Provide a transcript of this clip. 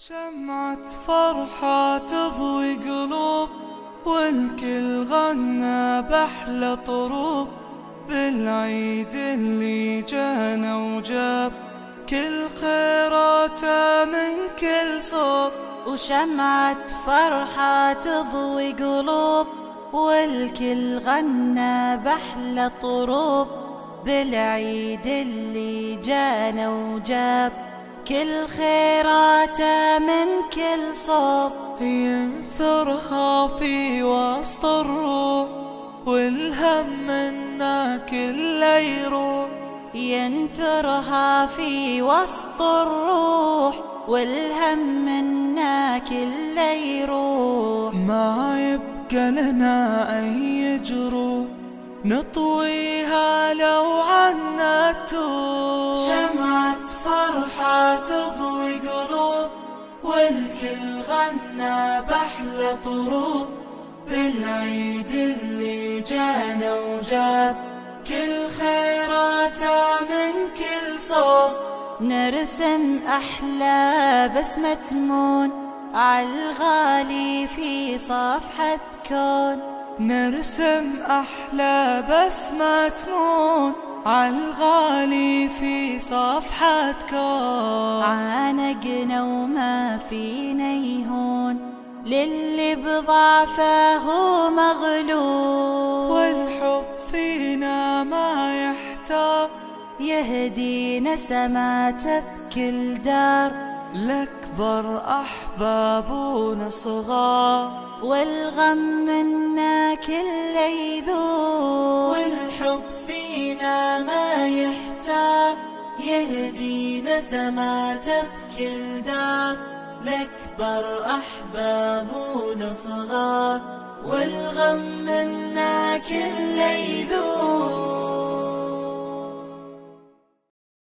شمعة فرحة تضوي قلوب والكل غنى بأحلى طروب. بالعيد اللي جانا وجاب كل خيراته من كل صوب. وشمعة فرحة تضوي قلوب والكل غنى بأحلى طروب. بالعيد اللي جانا وجاب. كل خيراته من كل صوب ينثرها في وسط الروح والهم منا كله يروح. ينثرها في وسط الروح والهم منا كله يروح. ما يبقى لنا أي جروح نطويها لو فرحة تضوي قلوب والكل غنى بأحلى طروب. بالعيد اللي جانا وجاب كل خيراته من كل صوب. نرسم أحلى بسمة تمون عالغالي في صفحة كون. نرسم أحلى بسمة تمون عالغالي في صفحة كون عانقنا وما فينا يهون للي بضعفه مغلوب والحب فينا ما يحتار. يهدينا سماته بكل دار. لأكبر أحبابنا صغار. والغم منا كله يذوب. يهدينا سماته بكل دار لأكبر أحبابنا صغار والغم منا كله يذوب